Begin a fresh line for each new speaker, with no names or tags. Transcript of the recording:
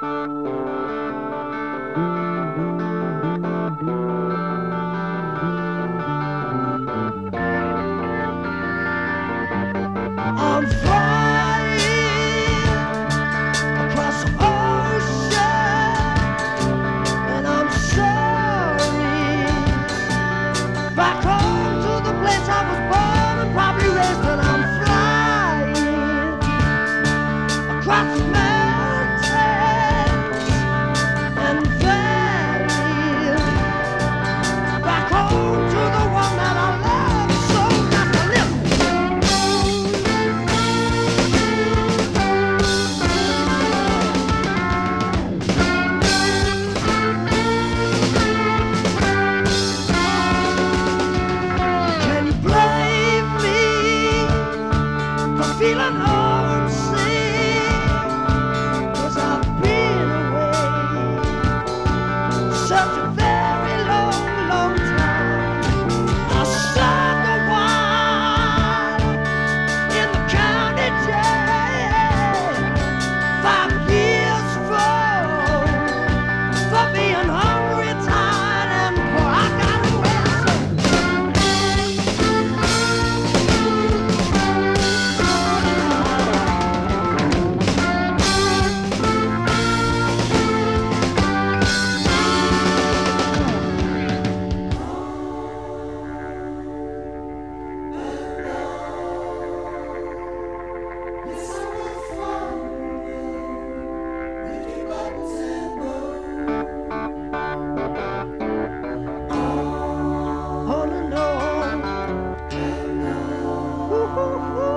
I'm Ooh, ooh, ooh.